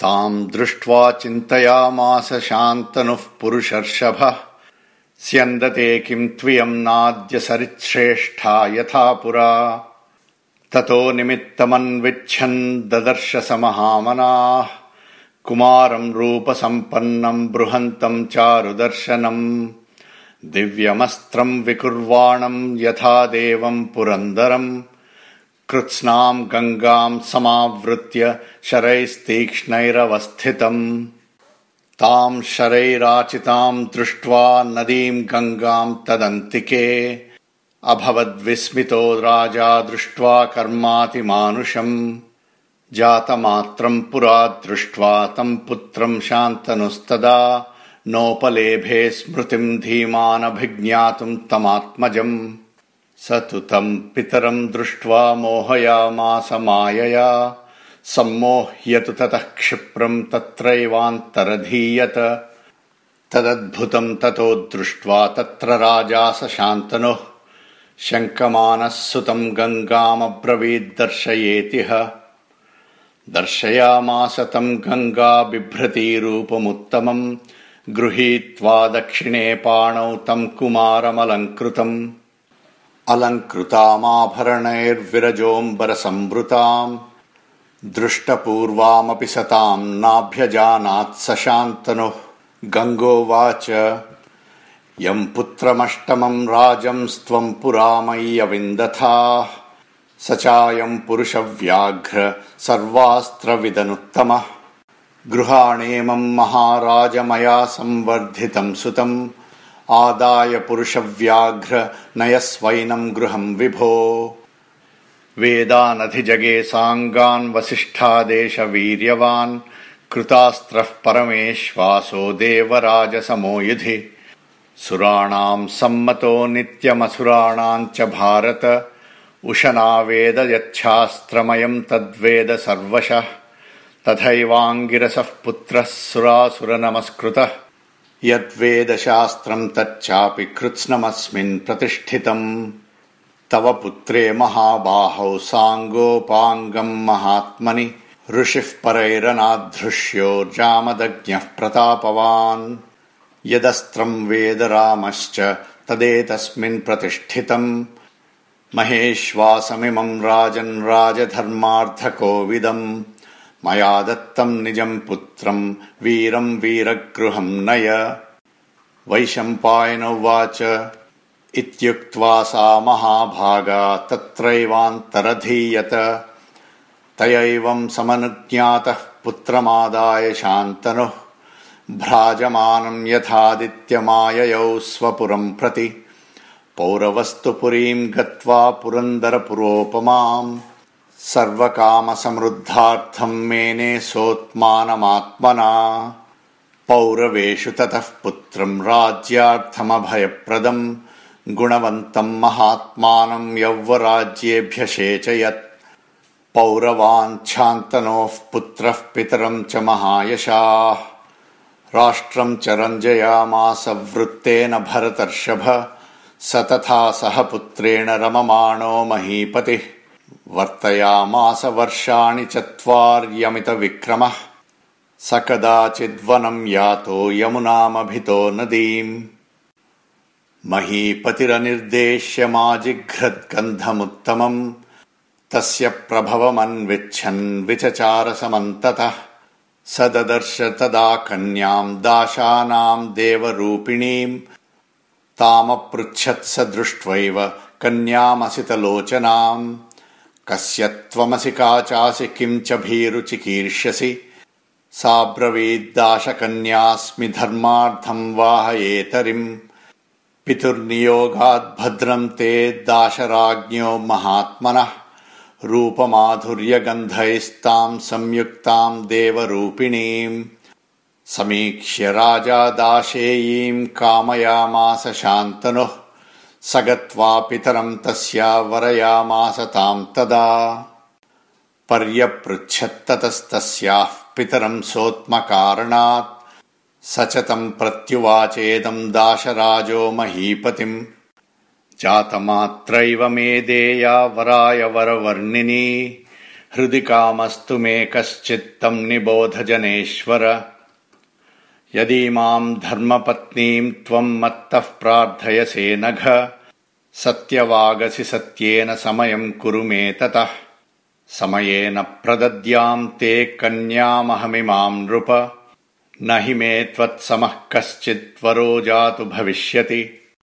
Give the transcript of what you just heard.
ताम् दृष्ट्वा चिन्तयामास शान्तनुः पुरुषर्षभः। स्यन्दते किम् त्वियम् नाद्य सरिच्छ्रेष्ठा यथा पुरा। ततो निमित्तमन्विच्छन् ददर्श स महामनाः कुमारम् रूपसम्पन्नम् बृहन्तम् चारुदर्शनम्। दिव्यमस्त्रम् विकुर्वाणम् यथा देवम् पुरन्दरम् कृत्स्नाम् गङ्गाम् समावृत्य शरैस्तीक्ष्णैरवस्थितम् ताम् शरैराचिताम् दृष्ट्वा नदीम् गङ्गाम् तदन्तिके। अभवद्विस्मितो राजा दृष्ट्वा कर्मातिमानुषम्। जातमात्रम् पुरा दृष्ट्वा तम् पुत्रम् शान्तनुस्तदा। नोपलेभे स्मृतिम् धीमानभिज्ञातुम् तमात्मजम् स तु तम् पितरम् दृष्ट्वा मोहयामास मायया। सम्मोह्यतु ततः क्षिप्रम् तत्रैवान्तरधीयत। तदद्भुतम् ततो दृष्ट्वा तत्र राजा स शान्तनुः। शङ्कमानः सुतम् गङ्गामब्रवीद्दर्शयेतिह दर्शयामास तम् गङ्गा बिभ्रतीरूपमुत्तमम्। गृहीत्वा दक्षिणे पाणौ तम् कुमारमलङ्कृतम् अलङ्कृतामाभरणैर्विरजोऽम्बरसम्वृताम् दृष्टपूर्वामपि सताम् नाभ्यजानात् स शान्तनुः गङ्गोवाच यम् पुत्रमष्टमम् राजंस्त्वम् पुरा मय्यविन्दथाः स चायम् पुरुषव्याघ्र सर्वास्त्रविदनुत्तमः। गृहाणेमम् महाराज मया संवर्धितम् सुतम् आदाय पुरुषव्याघ्र नयस्वैनम् गृहम् विभो। वेदानधिजगे साङ्गान् वसिष्ठादेशवीर्यवान् कृतास्त्रः परमेश्वासो देवराजसमो युधि। सुराणाम् सम्मतो नित्यमसुराणाम् च भारत। उशनावेद यच्छास्त्रमयम् तद्वेद सर्वशः। तथैवाङ्गिरसः पुत्रः सुरासुरनमस्कृतः यद्वेदशास्त्रम् तच्चापि कृत्स्नमस्मिन् प्रतिष्ठितम्। तव पुत्रे महाबाहौ साङ्गोपाङ्गम् महात्मनि। ऋषिः परैरनाधृष्यो जामदज्ञः प्रतापवान्। यदस्त्रम् वेद रामश्च तदेतस्मिन् प्रतिष्ठितम्। महेश्वासमिमम् राजन् राजधर्मार्थकोविदम् मया दत्तम् निजम् पुत्रम् वीरम् वीरगृहम् नय। वैशम्पायन उवाच इत्युक्त्वा सा महाभागा तत्रैवान्तरधीयत। तयैवम् समनुज्ञातः पुत्रमादाय शान्तनुः भ्राजमानम् यथादित्यमाययौ स्वपुरम् प्रति। पौरवस्तुपुरीम् गत्वा पुरन्दरपुरोपमाम् सर्वकामसमृद्धार्थम् मेने सोत्मानमात्मना। पौरवेषु ततः पुत्रम् राज्यार्थमभयप्रदम् गुणवन्तम् महात्मानम् यौवराज्येभ्यषेचयत् पौरवाञ्छान्तनोः पुत्रः पितरम् च महायशाः। राष्ट्रम् च रञ्जयामास वृत्तेन भरतर्षभ स तथा सह पुत्रेण रममाणो महीपतिः वर्तयामास वर्षाणि चत्वार्यमितविक्रमः। स कदाचिद्वनम् यातो यमुनामभितो नदीम्। महीपतिरनिर्देश्यमाजिघ्रद्गन्धमुत्तमम् तस्य प्रभवमन्विच्छन् विचचारसमन्ततः। स ददर्श तदा कन्याम् दाशानाम् देवरूपिणीम्। तामपृच्छत् स दृष्ट्वैव कन्यामसितलोचनाम् कस्य त्वमसि का चासि किम् च भीरुचिकीर्ष्यसि साब्रवीद्दाशकन्यास्मि धर्मार्थम् वाहयेतरिम् पितुर्नियोगाद्भद्रम् ते दाशराज्ञो महात्मनः। रूपमाधुर्यगन्धैस्ताम् संयुक्ताम् देवरूपिणीम्। समीक्ष्य राजा दाशेयीम् कामयामास शान्तनुः स गत्वा पितरम् तस्या वरयामास ताम् तदा। पर्यपृच्छत्ततस्तस्याः पितरम् सोत्मकारणात् स च तम् प्रत्युवाचेदम् दाशराजो महीपतिम्। जातमात्रैव मे देया वराय वरवर्णिनी। हृदि कामस्तु मे कश्चित्तम् निबोधजनेश्वर यदीमाम् धर्मपत्नीम् त्वम् मत्तः प्रार्थयसे नघ। सत्यवागसि सत्येन समयम् कुरु मे ततः। समयेन प्रदद्याम् ते कन्यामहमिमाम् नृप। न हि मे त्वत्समः कश्चित् वरो जातु भविष्यति